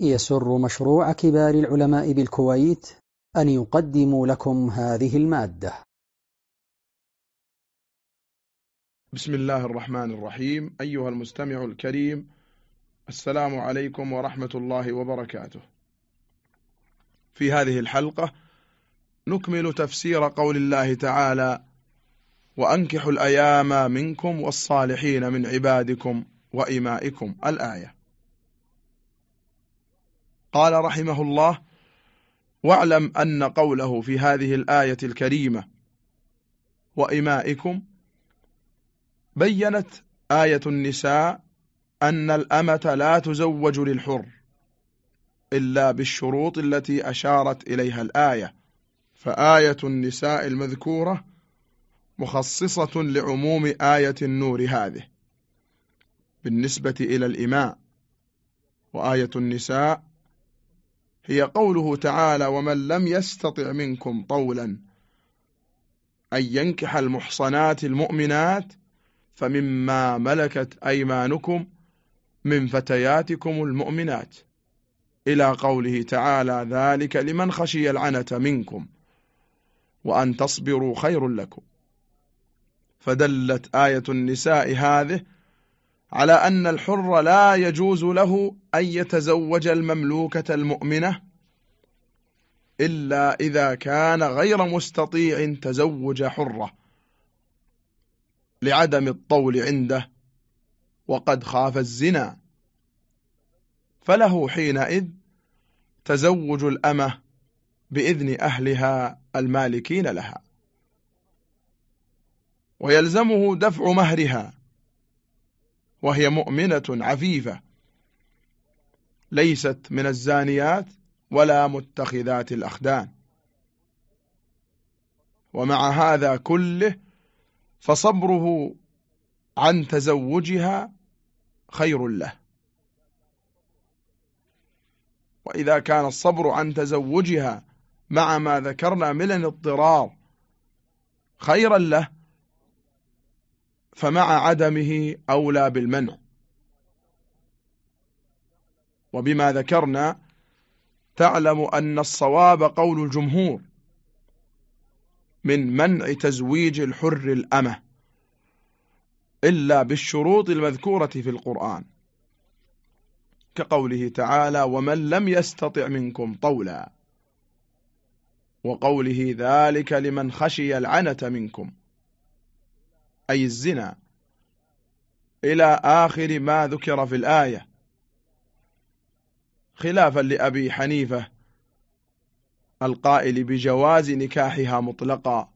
يسر مشروع كبار العلماء بالكويت أن يقدم لكم هذه المادة. بسم الله الرحمن الرحيم. أيها المستمع الكريم السلام عليكم ورحمة الله وبركاته. في هذه الحلقة نكمل تفسير قول الله تعالى وأنكحوا الأيام منكم والصالحين من عبادكم وإمائكم. الآية. قال رحمه الله واعلم أن قوله في هذه الآية الكريمة وإمائكم بينت آية النساء أن الأمة لا تزوج للحر إلا بالشروط التي أشارت إليها الآية. فآية النساء المذكورة مخصصة لعموم آية النور هذه بالنسبة إلى الإماء وآية النساء هي قوله تعالى ومن لم يستطع منكم طولا أن ينكح المحصنات المؤمنات فمما ملكت أيمانكم من فتياتكم المؤمنات. إلى قوله تعالى ذلك لمن خشي العنة منكم وأن تصبروا خير لكم. فدلت آية النساء هذه على أن الحر لا يجوز له أن يتزوج المملوكة المؤمنة إلا إذا كان غير مستطيع تزوج حرة لعدم الطول عنده وقد خاف الزنا. فله حينئذ تزوج الأمة بإذن أهلها المالكين لها. ويلزمه دفع مهرها وهي مؤمنة عفيفة. ليست من الزانيات ولا متخذات الأخدان. ومع هذا كله فصبره عن تزوجها خير له. وإذا كان الصبر عن تزوجها مع ما ذكرنا من الاضطرار خيرا له فمع عدمه أولى بالمنع. وبما ذكرنا تعلم أن الصواب قول الجمهور من منع تزويج الحر الأمة إلا بالشروط المذكورة في القرآن كقوله تعالى ومن لم يستطع منكم طولا وقوله ذلك لمن خشي العنة منكم. أي الزنا إلى آخر ما ذكر في الآية. خلافا لأبي حنيفة القائل بجواز نكاحها مطلقا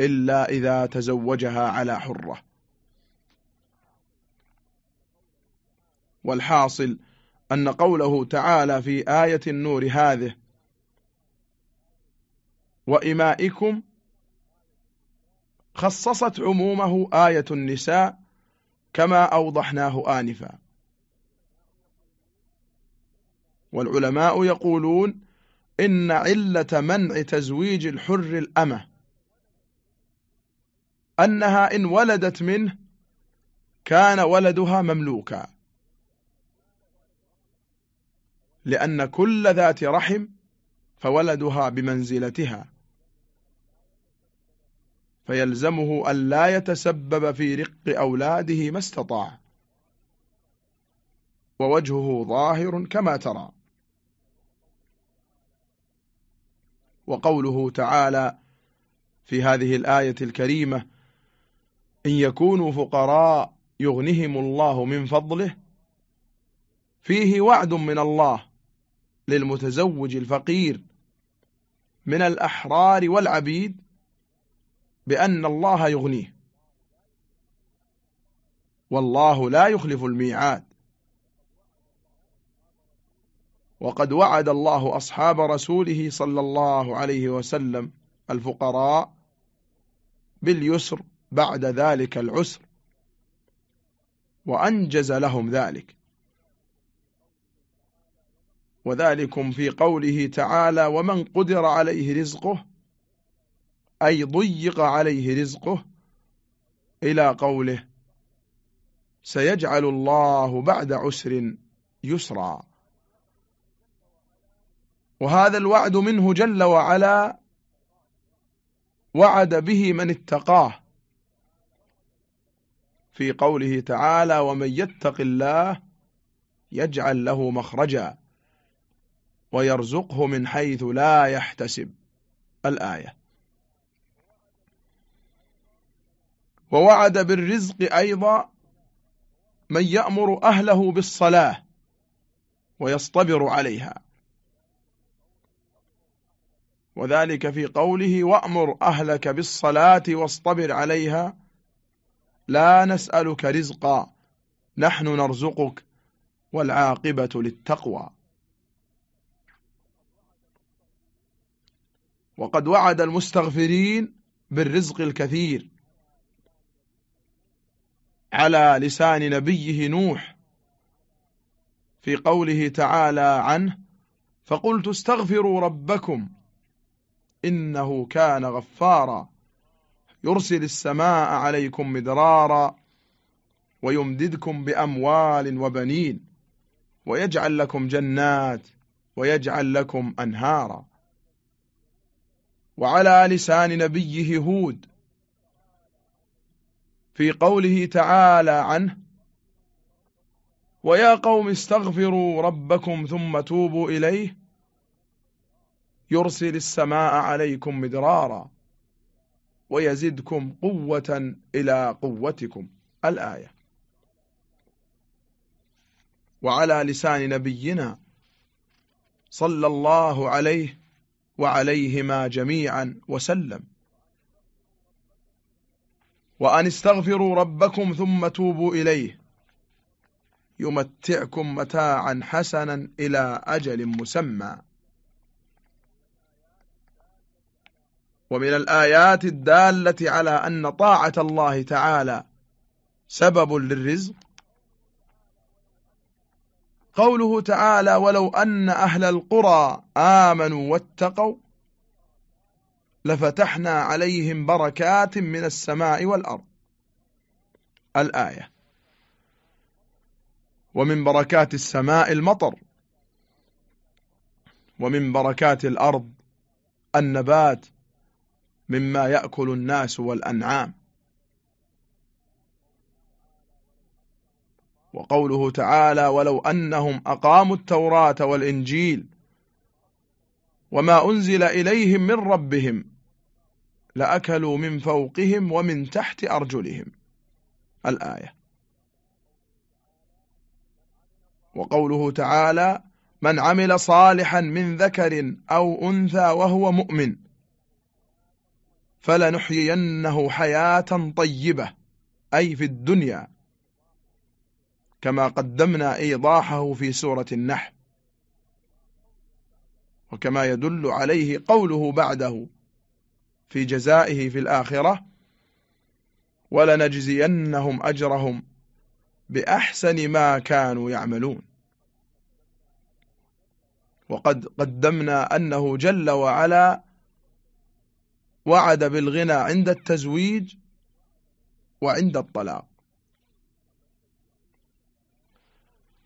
إلا إذا تزوجها على حرة. والحاصل أن قوله تعالى في آية النور هذه وإمائكم خصصت عمومه آية النساء كما أوضحناه آنفا. والعلماء يقولون إن علة منع تزويج الحر الأمة أنها إن ولدت منه كان ولدها مملوكا. لأن كل ذات رحم فولدها بمنزلتها. فيلزمه أن لا يتسبب في رق أولاده ما استطاع. ووجهه ظاهر كما ترى. وقوله تعالى في هذه الآية الكريمة إن يكونوا فقراء يغنهم الله من فضله فيه وعد من الله للمتزوج الفقير من الأحرار والعبيد بأن الله يغنيه. والله لا يخلف الميعاد. وقد وعد الله أصحاب رسوله صلى الله عليه وسلم الفقراء باليسر بعد ذلك العسر. وأنجز لهم ذلك. وذلكم في قوله تعالى ومن قدر عليه رزقه أي ضيق عليه رزقه إلى قوله سيجعل الله بعد عسر يسرا. وهذا الوعد منه جل وعلا وعد به من اتقاه. في قوله تعالى ومن يتق الله يجعل له مخرجا ويرزقه من حيث لا يحتسب. الآية. ووعد بالرزق أيضا من يأمر أهله بالصلاة ويصطبر عليها. وذلك في قوله وأمر أهلك بالصلاة واصطبر عليها. لا نسألك رزقا نحن نرزقك والعاقبة للتقوى. وقد وعد المستغفرين بالرزق الكثير. على لسان نبيه نوح في قوله تعالى عنه فقلت استغفروا ربكم إنه كان غفارا يرسل السماء عليكم مدرارا ويمددكم بأموال وبنين ويجعل لكم جنات ويجعل لكم أنهارا. وعلى لسان نبيه هود في قوله تعالى عنه ويا قوم استغفروا ربكم ثم توبوا إليه يرسل السماء عليكم مدرارا ويزدكم قوة إلى قوتكم. الآية. وعلى لسان نبينا صلى الله عليه وعليهما جميعا وسلم. وأن استغفروا ربكم ثم توبوا إليه. يمتعكم متاعا حسنا إلى أجل مسمى. ومن الآيات الدالة على أن طاعة الله تعالى سبب للرزق. قوله تعالى ولو أن أهل القرى آمنوا واتقوا لفتحنا عليهم بركات من السماء والأرض. الآية. ومن بركات السماء المطر. ومن بركات الأرض النبات مما يأكل الناس والأنعام. وقوله تعالى ولو أنهم أقاموا التوراة والإنجيل وما أنزل إليهم من ربهم لأكلوا من فوقهم ومن تحت أرجلهم. الآية. وقوله تعالى من عمل صالحا من ذكر أو أنثى وهو مؤمن فلنحيينه حياة طيبة أي في الدنيا كما قدمنا إيضاحه في سورة النحل. وكما يدل عليه قوله بعده في جزائه في الآخرة ولنجزينهم أجرهم بأحسن ما كانوا يعملون وقد قدمنا أنه جل وعلا وعد بالغنى عند التزويج وعند الطلاق.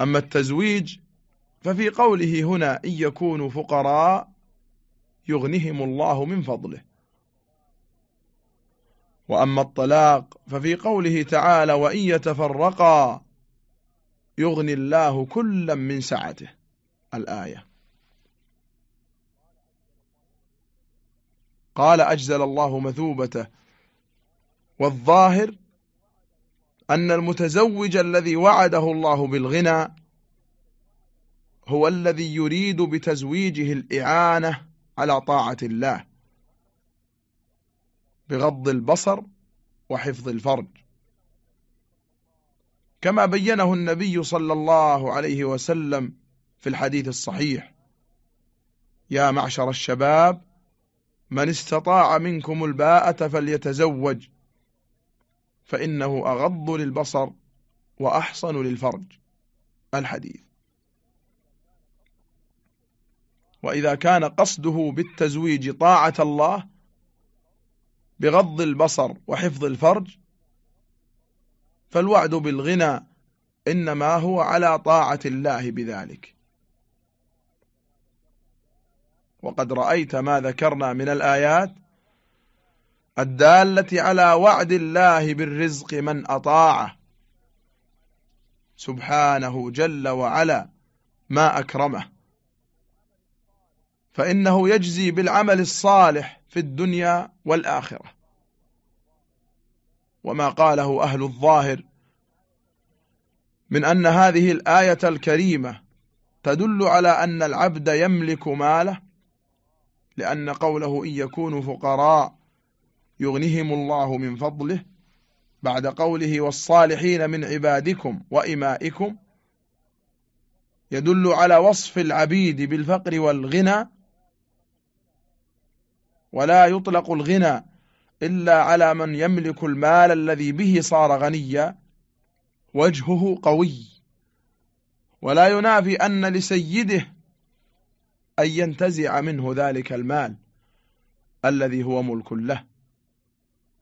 أما التزويج ففي قوله هنا إن يكونوا فقراء يغنهم الله من فضله. وأما الطلاق ففي قوله تعالى وإن يتفرقا يغني الله كلا من سعته. الآية. قال أجزل الله مثوبته. والظاهر أن المتزوج الذي وعده الله بالغنى هو الذي يريد بتزويجه الإعانة على طاعة الله. بغض البصر وحفظ الفرج. كما بينه النبي صلى الله عليه وسلم في الحديث الصحيح. يا معشر الشباب من استطاع منكم الباءة فليتزوج. فإنه أغض للبصر وأحصن للفرج. الحديث. وإذا كان قصده بالتزويج طاعة الله بغض البصر وحفظ الفرج فالوعد بالغنى إنما هو على طاعة الله بذلك. وقد رأيت ما ذكرنا من الآيات الدالة على وعد الله بالرزق من أطاعه سبحانه جل وعلا ما أكرمه. فإنه يجزي بالعمل الصالح في الدنيا والآخرة. وما قاله أهل الظاهر من أن هذه الآية الكريمة تدل على أن العبد يملك ماله لأن قوله إن يكونوا فقراء يغنهم الله من فضله بعد قوله والصالحين من عبادكم وإمائكم يدل على وصف العبيد بالفقر والغنى ولا يطلق الغنى إلا على من يملك المال الذي به صار غنيا وجهه قوي. ولا ينافي أن لسيده أن ينتزع منه ذلك المال الذي هو ملك له.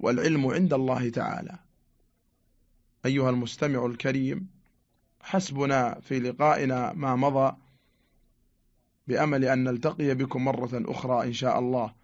والعلم عند الله تعالى. أيها المستمع الكريم حسبنا في لقائنا ما مضى بأمل أن نلتقي بكم مرة أخرى إن شاء الله.